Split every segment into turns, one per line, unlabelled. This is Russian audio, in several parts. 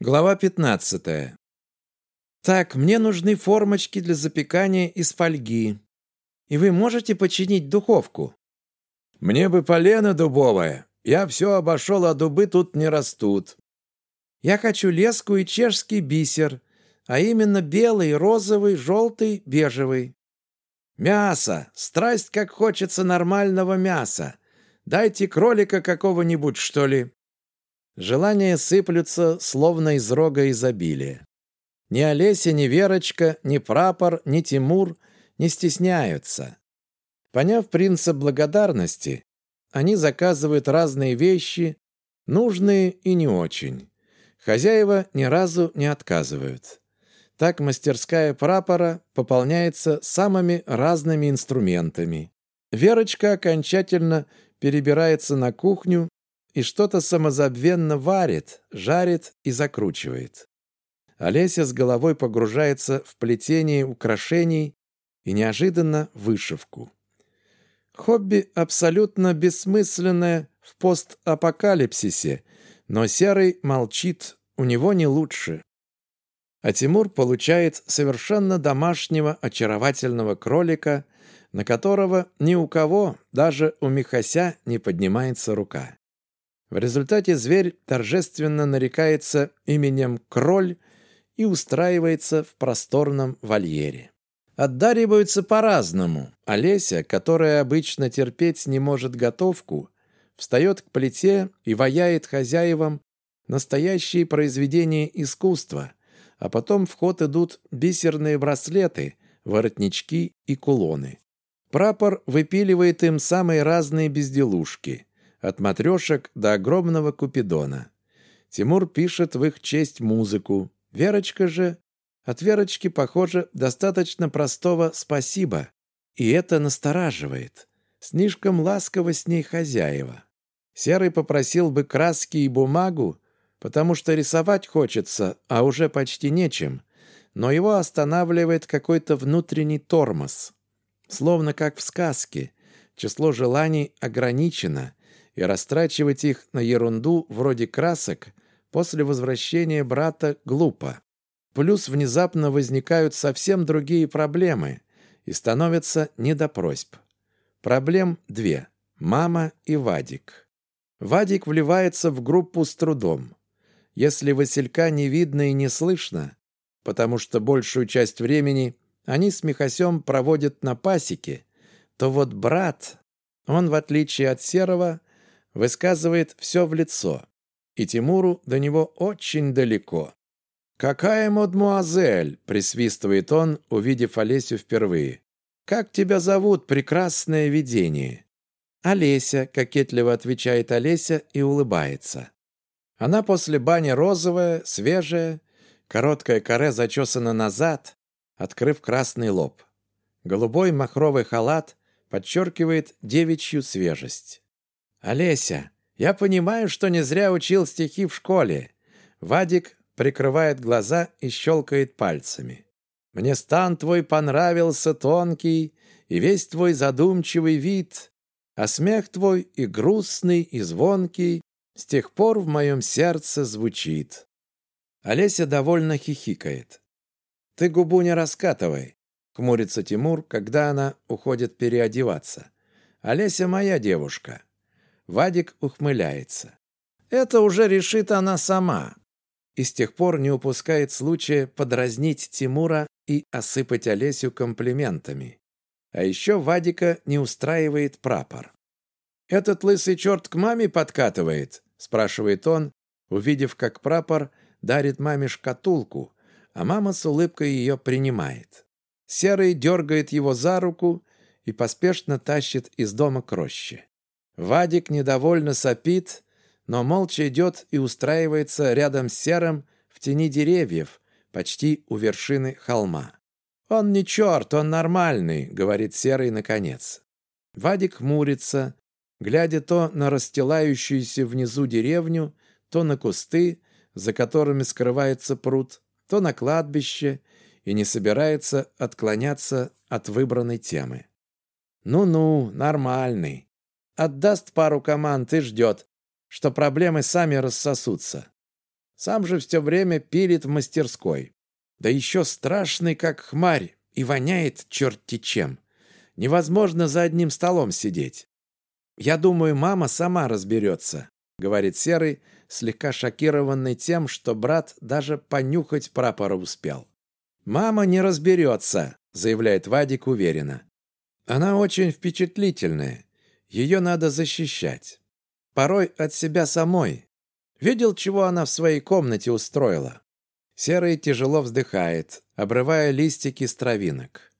Глава 15. Так, мне нужны формочки для запекания из фольги. И вы можете починить духовку?
Мне бы полено дубовое. Я все обошел, а дубы тут не растут.
Я хочу леску и чешский бисер, а именно белый, розовый, желтый, бежевый.
Мясо! Страсть, как хочется нормального мяса. Дайте кролика какого-нибудь, что ли.
Желания сыплются, словно из рога изобилия. Ни Олеся, ни Верочка, ни Прапор, ни Тимур не стесняются. Поняв принцип благодарности, они заказывают разные вещи, нужные и не очень. Хозяева ни разу не отказывают. Так мастерская прапора пополняется самыми разными инструментами. Верочка окончательно перебирается на кухню и что-то самозабвенно варит, жарит и закручивает. Олеся с головой погружается в плетение украшений и неожиданно вышивку. Хобби абсолютно бессмысленное в постапокалипсисе, но Серый молчит, у него не лучше. А Тимур получает совершенно домашнего очаровательного кролика, на которого ни у кого, даже у Михася, не поднимается рука. В результате зверь торжественно нарекается именем Кроль и устраивается в просторном вольере. Отдариваются по-разному. Олеся, которая обычно терпеть не может готовку, встает к плите и ваяет хозяевам настоящие произведения искусства, а потом в ход идут бисерные браслеты, воротнички и кулоны. Прапор выпиливает им самые разные безделушки – от матрешек до огромного купидона. Тимур пишет в их честь музыку. Верочка же... От Верочки, похоже, достаточно простого «спасибо». И это настораживает. Слишком ласково с ней хозяева. Серый попросил бы краски и бумагу, потому что рисовать хочется, а уже почти нечем. Но его останавливает какой-то внутренний тормоз. Словно как в сказке. Число желаний ограничено, и растрачивать их на ерунду вроде красок после возвращения брата глупо. Плюс внезапно возникают совсем другие проблемы и становятся не до просьб. Проблем две – мама и Вадик. Вадик вливается в группу с трудом. Если Василька не видно и не слышно, потому что большую часть времени они с Михасем проводят на пасеке, то вот брат, он, в отличие от Серого, высказывает все в лицо, и Тимуру до него очень далеко. «Какая мадмуазель!» — присвистывает он, увидев Олесю впервые. «Как тебя зовут, прекрасное видение?» «Олеся», — кокетливо отвечает Олеся и улыбается. Она после бани розовая, свежая, короткое каре зачесано назад, открыв красный лоб. Голубой махровый халат подчеркивает девичью свежесть. «Олеся, я понимаю, что не зря учил стихи в школе». Вадик прикрывает глаза и щелкает пальцами. «Мне стан твой понравился тонкий, и весь твой задумчивый вид, а смех твой и грустный, и звонкий с тех пор в моем сердце звучит». Олеся довольно хихикает. «Ты губу не раскатывай», — хмурится Тимур, когда она уходит переодеваться. «Олеся моя девушка». Вадик ухмыляется. Это уже решит она сама. И с тех пор не упускает случая подразнить Тимура и осыпать Олесю комплиментами. А еще Вадика не устраивает прапор. «Этот лысый черт к маме подкатывает?» – спрашивает он, увидев, как прапор дарит маме шкатулку, а мама с улыбкой ее принимает. Серый дергает его за руку и поспешно тащит из дома к роще. Вадик недовольно сопит, но молча идет и устраивается рядом с Серым в тени деревьев, почти у вершины холма. «Он не черт, он нормальный», — говорит Серый наконец. Вадик хмурится, глядя то на расстилающуюся внизу деревню, то на кусты, за которыми скрывается пруд, то на кладбище, и не собирается отклоняться от выбранной темы. «Ну-ну, нормальный отдаст пару команд и ждет, что проблемы сами рассосутся. Сам же все время пилит в мастерской. Да еще страшный, как хмарь, и воняет черти чем. Невозможно за одним столом сидеть. «Я думаю, мама сама разберется», — говорит Серый, слегка шокированный тем, что брат даже понюхать прапора успел. «Мама не разберется», — заявляет Вадик уверенно. «Она очень впечатлительная. Ее надо защищать. Порой от себя самой. Видел, чего она в своей комнате устроила?» Серый тяжело вздыхает, обрывая листики с травинок.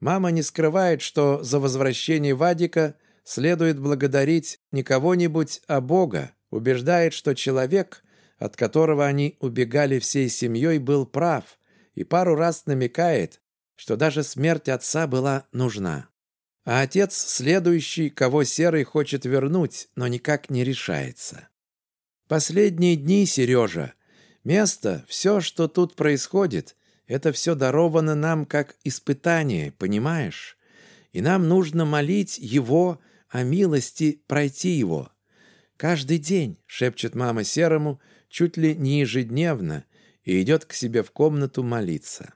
Мама не скрывает, что за возвращение Вадика следует благодарить не кого-нибудь, а Бога, убеждает, что человек, от которого они убегали всей семьей, был прав, и пару раз намекает, что даже смерть отца была нужна. А отец следующий, кого Серый хочет вернуть, но никак не решается. Последние дни, Сережа, место, все, что тут происходит, это все даровано нам как испытание, понимаешь? И нам нужно молить Его о милости пройти его. Каждый день, шепчет мама Серому, чуть ли не ежедневно, и идет к себе в комнату молиться.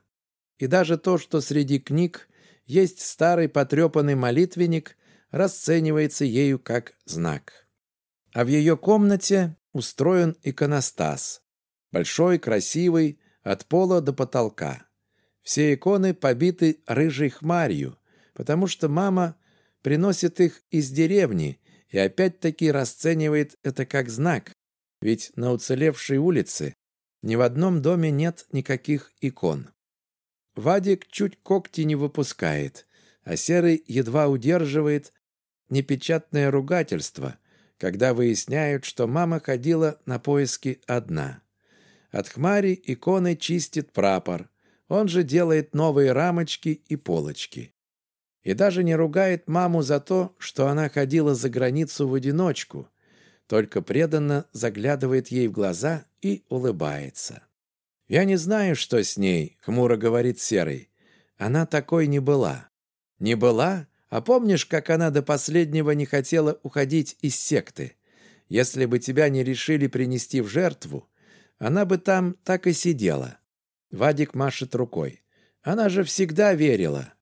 И даже то, что среди книг есть старый потрепанный молитвенник, расценивается ею как знак. А в ее комнате устроен иконостас. Большой, красивый, от пола до потолка. Все иконы побиты рыжей хмарью, потому что мама приносит их из деревни и опять-таки расценивает это как знак, ведь на уцелевшей улице ни в одном доме нет никаких икон. Вадик чуть когти не выпускает, а Серый едва удерживает непечатное ругательство, когда выясняют, что мама ходила на поиски одна. От хмари иконы чистит прапор. Он же делает новые рамочки и полочки. И даже не ругает маму за то, что она ходила за границу в одиночку, только преданно заглядывает ей в глаза и улыбается. «Я не знаю, что с ней», — хмуро говорит Серый. «Она такой не была». «Не была? А помнишь, как она до последнего не хотела уходить из секты? Если бы тебя не решили принести в жертву, она бы там так и сидела. Вадик машет рукой. Она же всегда верила.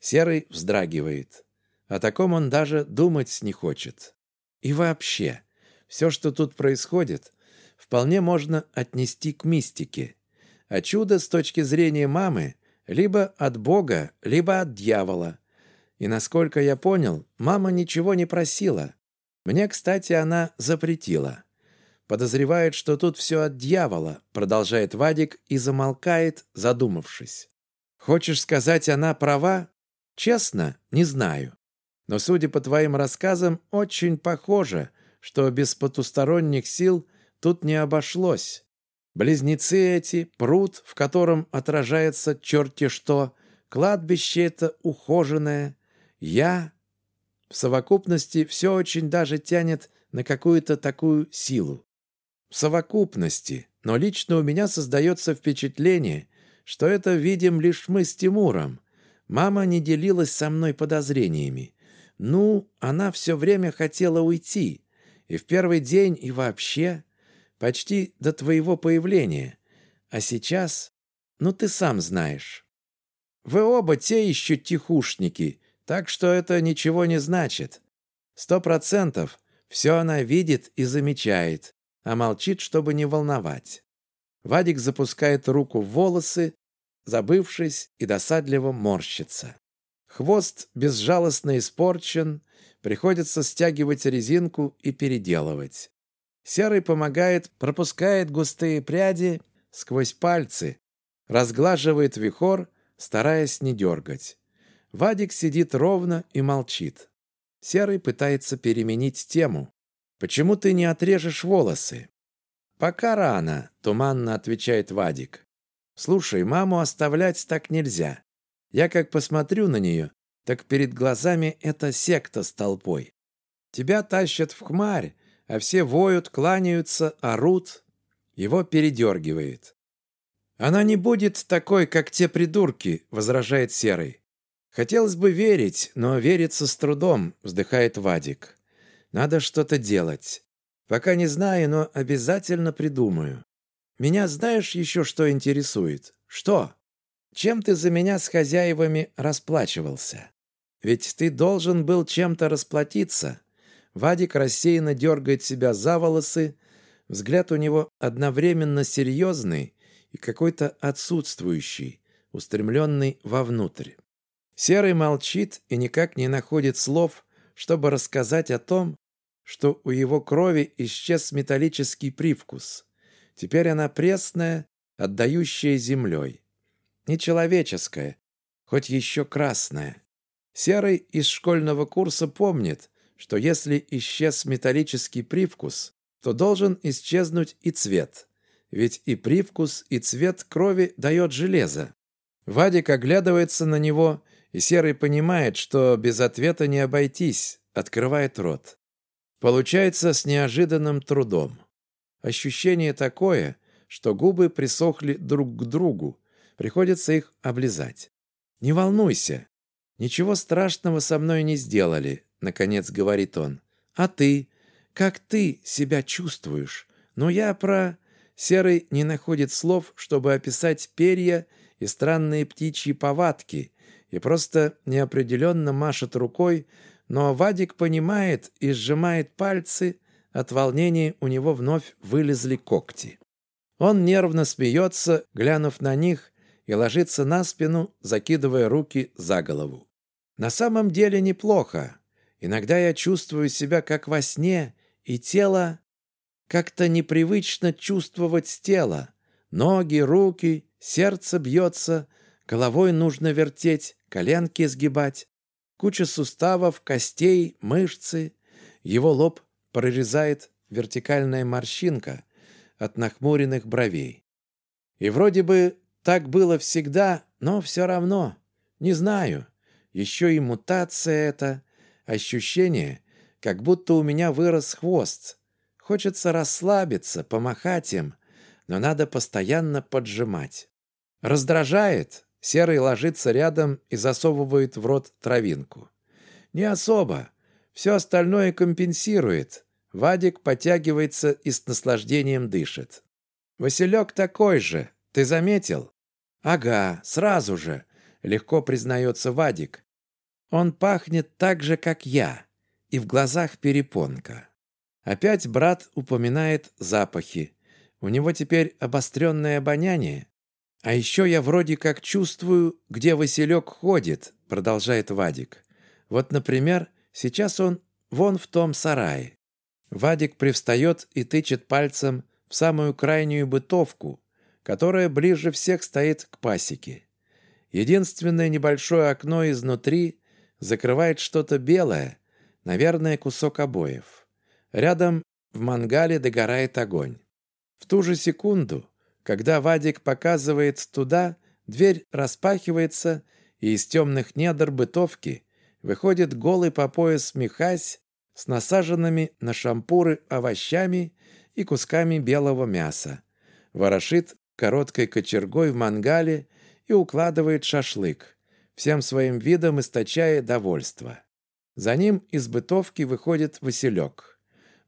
Серый вздрагивает. О таком он даже думать не хочет. И вообще, все, что тут происходит, вполне можно отнести к мистике. А чудо с точки зрения мамы либо от Бога, либо от дьявола. И насколько я понял, мама ничего не просила. Мне, кстати, она запретила. Подозревает, что тут все от дьявола, продолжает Вадик и замолкает, задумавшись. Хочешь сказать, она права? Честно, не знаю. Но, судя по твоим рассказам, очень похоже, что без потусторонних сил тут не обошлось. Близнецы эти, пруд, в котором отражается черти что, кладбище это ухоженное, я... В совокупности все очень даже тянет на какую-то такую силу в совокупности, но лично у меня создается впечатление, что это видим лишь мы с Тимуром. Мама не делилась со мной подозрениями. Ну, она все время хотела уйти. И в первый день, и вообще. Почти до твоего появления. А сейчас... Ну, ты сам знаешь. Вы оба те еще тихушники, так что это ничего не значит. Сто процентов все она видит и замечает а молчит, чтобы не волновать. Вадик запускает руку в волосы, забывшись и досадливо морщится. Хвост безжалостно испорчен, приходится стягивать резинку и переделывать. Серый помогает, пропускает густые пряди сквозь пальцы, разглаживает вихор, стараясь не дергать. Вадик сидит ровно и молчит. Серый пытается переменить тему. Почему ты не отрежешь волосы?» «Пока рано», — туманно отвечает Вадик. «Слушай, маму оставлять так нельзя. Я как посмотрю на нее, так перед глазами эта секта с толпой. Тебя тащат в хмарь, а все воют, кланяются, орут. Его передергивает. «Она не будет такой, как те придурки», — возражает Серый. «Хотелось бы верить, но верится с трудом», — вздыхает Вадик. Надо что-то делать. Пока не знаю, но обязательно придумаю. меня знаешь еще что интересует? Что? Чем ты за меня с хозяевами расплачивался? Ведь ты должен был чем-то расплатиться. Вадик рассеянно дергает себя за волосы, взгляд у него одновременно серьезный и какой-то отсутствующий, устремленный вовнутрь. Серый молчит и никак не находит слов, чтобы рассказать о том, что у его крови исчез металлический привкус. Теперь она пресная, отдающая землей. Нечеловеческая, хоть еще красная. Серый из школьного курса помнит, что если исчез металлический привкус, то должен исчезнуть и цвет. Ведь и привкус, и цвет крови дает железо. Вадик оглядывается на него, и Серый понимает, что без ответа не обойтись, открывает рот. Получается с неожиданным трудом. Ощущение такое, что губы присохли друг к другу, приходится их облизать. «Не волнуйся, ничего страшного со мной не сделали», — наконец говорит он. «А ты? Как ты себя чувствуешь? Ну, я про...» Серый не находит слов, чтобы описать перья и странные птичьи повадки, и просто неопределенно машет рукой, но Вадик понимает и сжимает пальцы, от волнения у него вновь вылезли когти. Он нервно смеется, глянув на них, и ложится на спину, закидывая руки за голову. На самом деле неплохо. Иногда я чувствую себя как во сне, и тело... Как-то непривычно чувствовать тело. Ноги, руки, сердце бьется, головой нужно вертеть, коленки сгибать. Куча суставов, костей, мышцы. Его лоб прорезает вертикальная морщинка от нахмуренных бровей. И вроде бы так было всегда, но все равно. Не знаю. Еще и мутация это. Ощущение, как будто у меня вырос хвост. Хочется расслабиться, помахать им, но надо постоянно поджимать. Раздражает. Серый ложится рядом и засовывает в рот травинку. Не особо. Все остальное компенсирует. Вадик потягивается и с наслаждением дышит. «Василек такой же. Ты заметил?» «Ага, сразу же», — легко признается Вадик. «Он пахнет так же, как я, и в глазах перепонка». Опять брат упоминает запахи. У него теперь обостренное обоняние. «А еще я вроде как чувствую, где Василек ходит», — продолжает Вадик. «Вот, например, сейчас он вон в том сарае». Вадик привстает и тычет пальцем в самую крайнюю бытовку, которая ближе всех стоит к пасеке. Единственное небольшое окно изнутри закрывает что-то белое, наверное, кусок обоев. Рядом в мангале догорает огонь. В ту же секунду, когда Вадик показывает туда, дверь распахивается, и из темных недр бытовки выходит голый по пояс Михась с насаженными на шампуры овощами и кусками белого мяса. Ворошит короткой кочергой в мангале и укладывает шашлык, всем своим видом источая довольство. За ним из бытовки выходит Василек.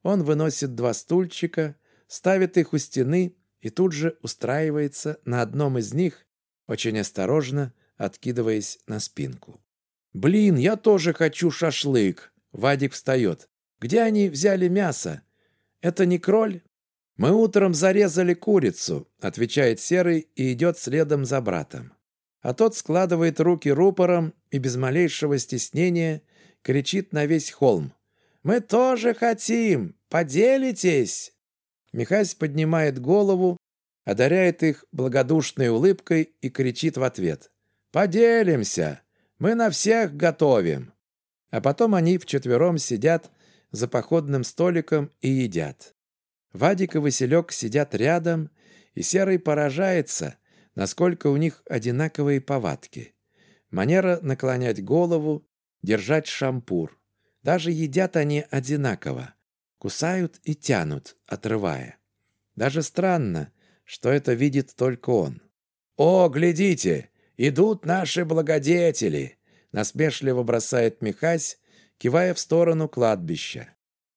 Он выносит два стульчика, ставит их у стены и тут же устраивается на одном из них, очень осторожно откидываясь на спинку. «Блин, я тоже хочу шашлык!» Вадик встает. «Где они взяли мясо? Это не кроль?» «Мы утром зарезали курицу», — отвечает Серый и идет следом за братом. А тот складывает руки рупором и без малейшего стеснения кричит на весь холм. «Мы тоже хотим! Поделитесь!» Михась поднимает голову, одаряет их благодушной улыбкой и кричит в ответ. «Поделимся! Мы на всех готовим!» А потом они вчетвером сидят за походным столиком и едят. Вадик и Василек сидят рядом, и Серый поражается, насколько у них одинаковые повадки. Манера наклонять голову, держать шампур. Даже едят они одинаково. Кусают и тянут, отрывая. Даже странно, что это видит только он. «О, глядите! Идут наши благодетели!» Насмешливо бросает Михась, кивая в сторону кладбища.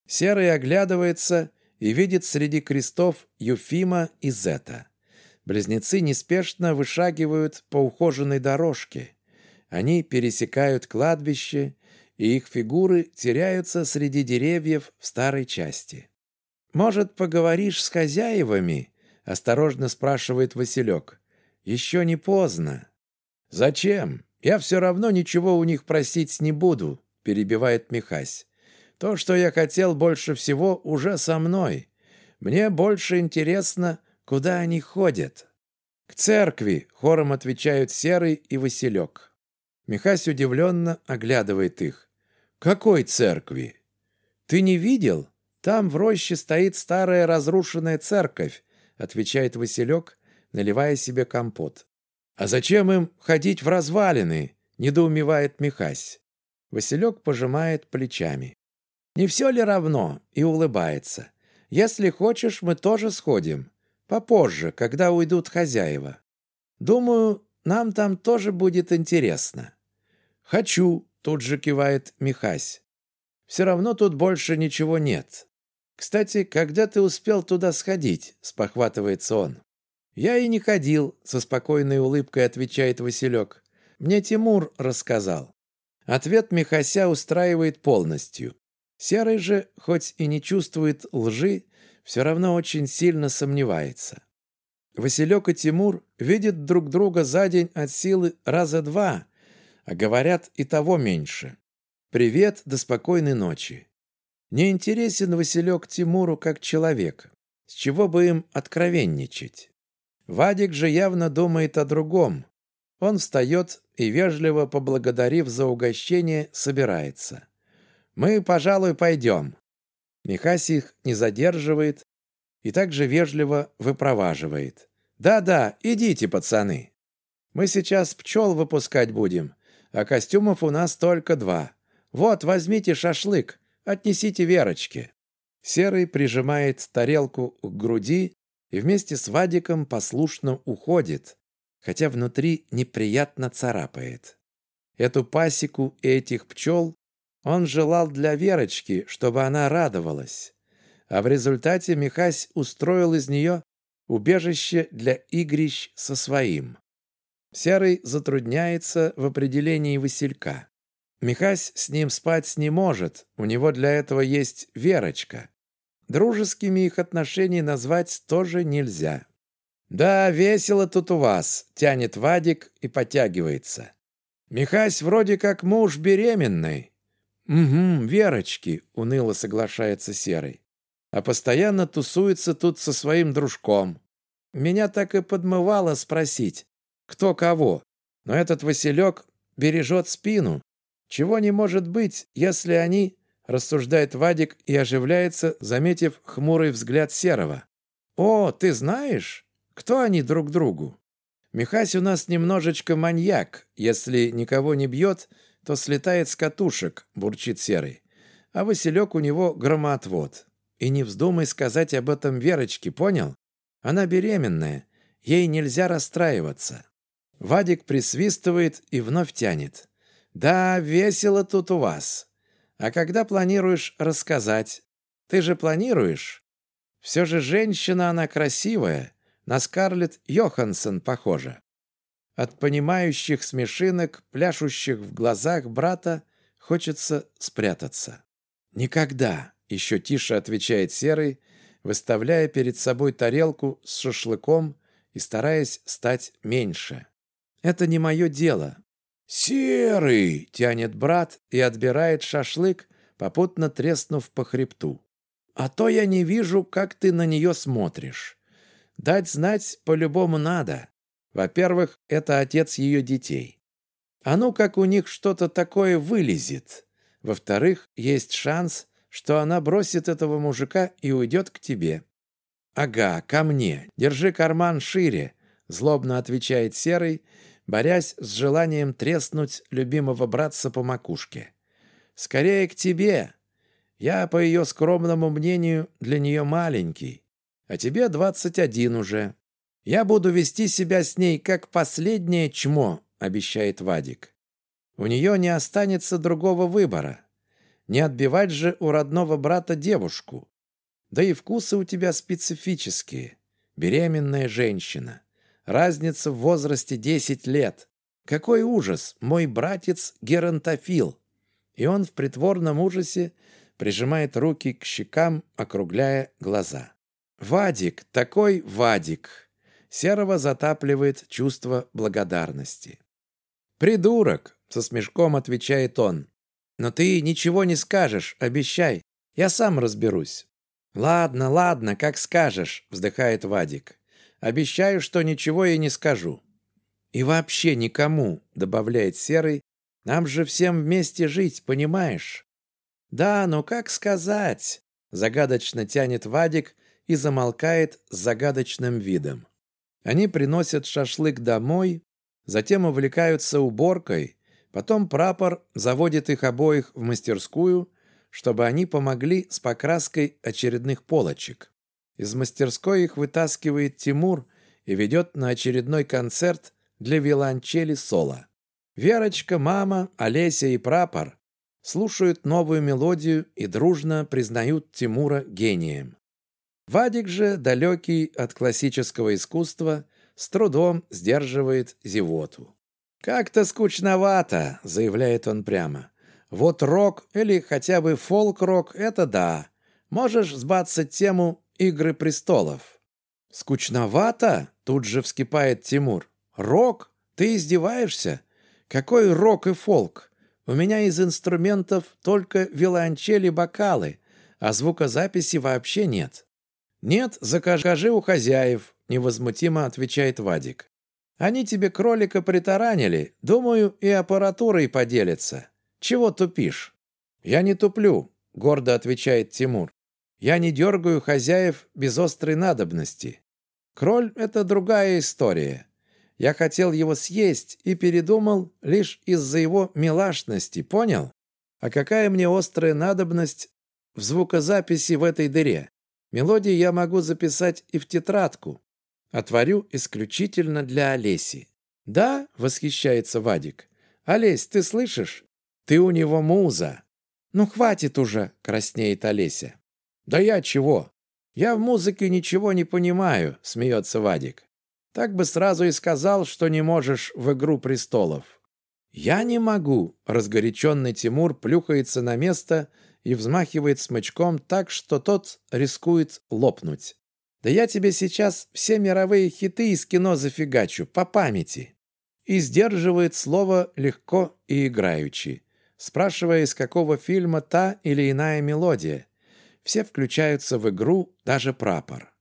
Серый оглядывается и видит среди крестов Юфима и Зета. Близнецы неспешно вышагивают по ухоженной дорожке. Они пересекают кладбище, и их фигуры теряются среди деревьев в старой части. «Может, поговоришь с хозяевами?» — осторожно спрашивает Василек. «Еще не поздно». «Зачем? Я все равно ничего у них просить не буду», — перебивает Михась. «То, что я хотел больше всего, уже со мной. Мне больше интересно, куда они ходят». «К церкви», — хором отвечают Серый и Василек. Михась удивленно оглядывает их. «Какой церкви?» «Ты не видел? Там в роще стоит старая разрушенная церковь», — отвечает Василек, наливая себе компот. «А зачем им ходить в развалины?» — недоумевает Михась. Василек пожимает плечами. «Не все ли равно?» — и улыбается. «Если хочешь, мы тоже сходим. Попозже, когда уйдут хозяева. Думаю, нам там тоже будет интересно». «Хочу», — тут же кивает Михась. «Все равно тут больше ничего нет. Кстати, когда ты успел туда сходить?» — спохватывается он. «Я и не ходил», — со спокойной улыбкой отвечает Василек. «Мне Тимур рассказал». Ответ Михася устраивает полностью. Серый же, хоть и не чувствует лжи, все равно очень сильно сомневается. Василек и Тимур видят друг друга за день от силы раза два, а говорят и того меньше. «Привет, до спокойной ночи». Не интересен Василек Тимуру как человек. С чего бы им откровенничать? Вадик же явно думает о другом. Он встает и, вежливо поблагодарив за угощение, собирается. «Мы, пожалуй, пойдем». Михась их не задерживает и также вежливо выпроваживает. «Да-да, идите, пацаны. Мы сейчас пчел выпускать будем, а костюмов у нас только два. Вот, возьмите шашлык, отнесите Верочке». Серый прижимает тарелку к груди и вместе с Вадиком послушно уходит, хотя внутри неприятно царапает. Эту пасеку и этих пчел он желал для Верочки, чтобы она радовалась. А в результате Михась устроил из нее убежище для игрищ со своим. Серый затрудняется в определении Василька. Михась с ним спать не может, у него для этого есть Верочка. Дружескими их отношений назвать тоже нельзя. «Да, весело тут у вас», — тянет Вадик и потягивается. «Михась вроде как муж беременный». «Угу, Верочки», — уныло соглашается Серый. «А постоянно тусуется тут со своим дружком. Меня так и подмывало спросить, кто кого, но этот Василек бережет спину. Чего не может быть, если они рассуждает Вадик и оживляется, заметив хмурый взгляд Серого. «О, ты знаешь? Кто они друг другу?» «Михась у нас немножечко маньяк. Если никого не бьет, то слетает с катушек», — бурчит Серый. «А Василек у него громоотвод. И не вздумай сказать об этом Верочке, понял? Она беременная. Ей нельзя расстраиваться». Вадик присвистывает и вновь тянет. «Да, весело тут у вас. А когда планируешь рассказать? Ты же планируешь? Все же женщина она красивая, на Скарлетт Йоханссон похожа. От понимающих смешинок, пляшущих в глазах брата, хочется спрятаться. «Никогда!» — еще тише отвечает Серый, выставляя перед собой тарелку с шашлыком и стараясь стать меньше. «Это не мое дело. «Серый!» — тянет брат и отбирает шашлык, попутно треснув по хребту. «А то я не вижу, как ты на нее смотришь. Дать знать по-любому надо. Во-первых, это отец ее детей. А ну, как у них что-то такое вылезет. Во-вторых, есть шанс, что она бросит этого мужика и уйдет к тебе». «Ага, ко мне. Держи карман шире», — злобно отвечает Серый, борясь с желанием треснуть любимого братца по макушке. «Скорее к тебе! Я, по ее скромному мнению, для нее маленький, а тебе двадцать один уже. Я буду вести себя с ней как последнее чмо», — обещает Вадик. «У нее не останется другого выбора. Не отбивать же у родного брата девушку. Да и вкусы у тебя специфические. Беременная женщина. Разница в возрасте 10 лет. Какой ужас! Мой братец геронтофил. И он в притворном ужасе прижимает руки к щекам, округляя глаза. Вадик, такой Вадик. Серого затапливает чувство благодарности. «Придурок!» — со смешком отвечает он. «Но ты ничего не скажешь, обещай. Я сам разберусь». «Ладно, ладно, как скажешь», — вздыхает Вадик. «Обещаю, что ничего я не скажу». «И вообще никому», — добавляет Серый. «Нам же всем вместе жить, понимаешь?» «Да, но как сказать?» — загадочно тянет Вадик и замолкает с загадочным видом. Они приносят шашлык домой, затем увлекаются уборкой, потом прапор заводит их обоих в мастерскую, чтобы они помогли с покраской очередных полочек. Из мастерской их вытаскивает Тимур и ведет на очередной концерт для виолончели соло. Верочка, мама, Олеся и прапор слушают новую мелодию и дружно признают Тимура гением. Вадик же, далекий от классического искусства, с трудом сдерживает зевоту. «Как-то скучновато», — заявляет он прямо. «Вот рок или хотя бы фолк-рок — это да. Можешь сбаться тему «Игры престолов». «Скучновато?» — тут же вскипает Тимур. «Рок? Ты издеваешься? Какой рок и фолк? У меня из инструментов только виолончели, бокалы, а звукозаписи вообще нет». «Нет, закажи у хозяев», — невозмутимо отвечает Вадик. «Они тебе кролика притаранили. Думаю, и аппаратурой поделятся. Чего тупишь?» «Я не туплю», — гордо отвечает Тимур. «Я не дергаю хозяев без острой надобности. Кроль — это другая история. Я хотел его съесть и передумал лишь из-за его милашности, понял? А какая мне острая надобность в звукозаписи в этой дыре? Мелодии я могу записать и в тетрадку. Отворю исключительно для Олеси. «Да?» — восхищается Вадик. «Олесь, ты слышишь? Ты у него муза». «Ну, хватит уже!» — краснеет Олеся. «Да я чего? Я в музыке ничего не понимаю», — смеется Вадик. «Так бы сразу и сказал, что не можешь в «Игру престолов». «Я не могу!» — разгоряченный Тимур плюхается на место и взмахивает смычком так, что тот рискует лопнуть. «Да я тебе сейчас все мировые хиты из кино зафигачу, по памяти!» И сдерживает слово легко и играючи, спрашивая, из какого фильма та или иная мелодия. Все включаются в игру, даже прапор.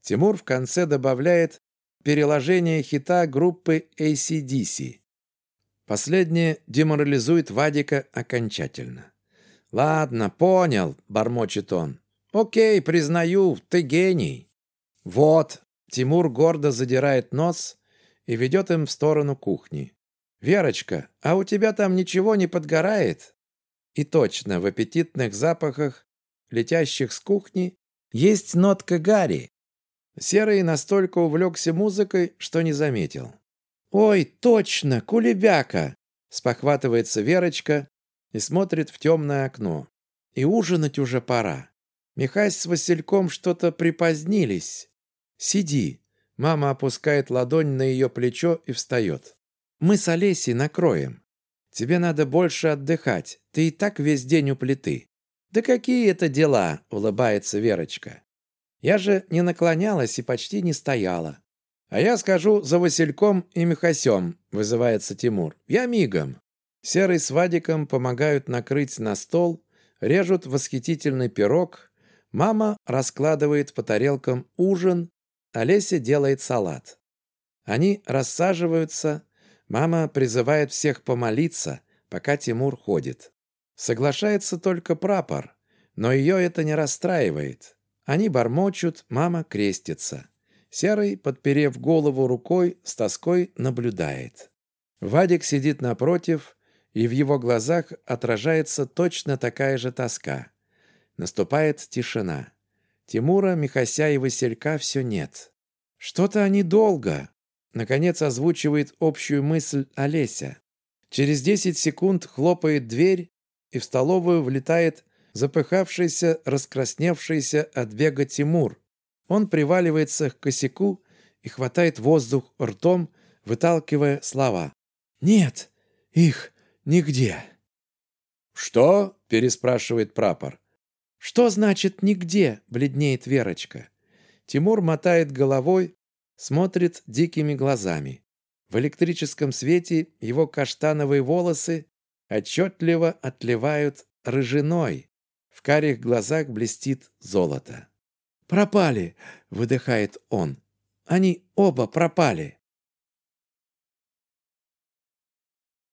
Тимур в конце добавляет переложение хита группы ACDC. Последнее деморализует Вадика окончательно. «Ладно, понял», — бормочет он. «Окей, признаю, ты гений». «Вот», — Тимур гордо задирает нос и ведет им в сторону кухни. «Верочка, а у тебя там ничего не подгорает?» И точно, в аппетитных запахах, летящих с кухни, есть нотка Гарри. Серый настолько увлекся музыкой, что не заметил. «Ой, точно, кулебяка!» — спохватывается Верочка и смотрит в темное окно. И ужинать уже пора. Михась с Васильком что-то припозднились. Сиди. Мама опускает ладонь на ее плечо и встает. Мы с Олесей накроем. Тебе надо больше отдыхать. Ты и так весь день у плиты. Да какие это дела, улыбается Верочка. Я же не наклонялась и почти не стояла. А я скажу за Васильком и Михасем, вызывается Тимур. Я мигом. Серый с Вадиком помогают накрыть на стол, режут восхитительный пирог, мама раскладывает по тарелкам ужин, Олеся делает салат. Они рассаживаются, мама призывает всех помолиться, пока Тимур ходит. Соглашается только прапор, но ее это не расстраивает. Они бормочут, мама крестится. Серый, подперев голову рукой, с тоской наблюдает. Вадик сидит напротив, и в его глазах отражается точно такая же тоска. Наступает тишина. Тимура, Михася и Василька все нет. «Что-то они долго!» Наконец озвучивает общую мысль Олеся. Через десять секунд хлопает дверь, и в столовую влетает запыхавшийся, раскрасневшийся от бега Тимур. Он приваливается к косяку и хватает воздух ртом, выталкивая слова. «Нет, их нигде».
«Что?» – переспрашивает прапор.
«Что значит «нигде»?» – бледнеет Верочка. Тимур мотает головой, смотрит дикими глазами. В электрическом свете его каштановые волосы отчетливо отливают рыжиной. В карих глазах блестит золото. «Пропали!» — выдыхает он. «Они оба пропали!»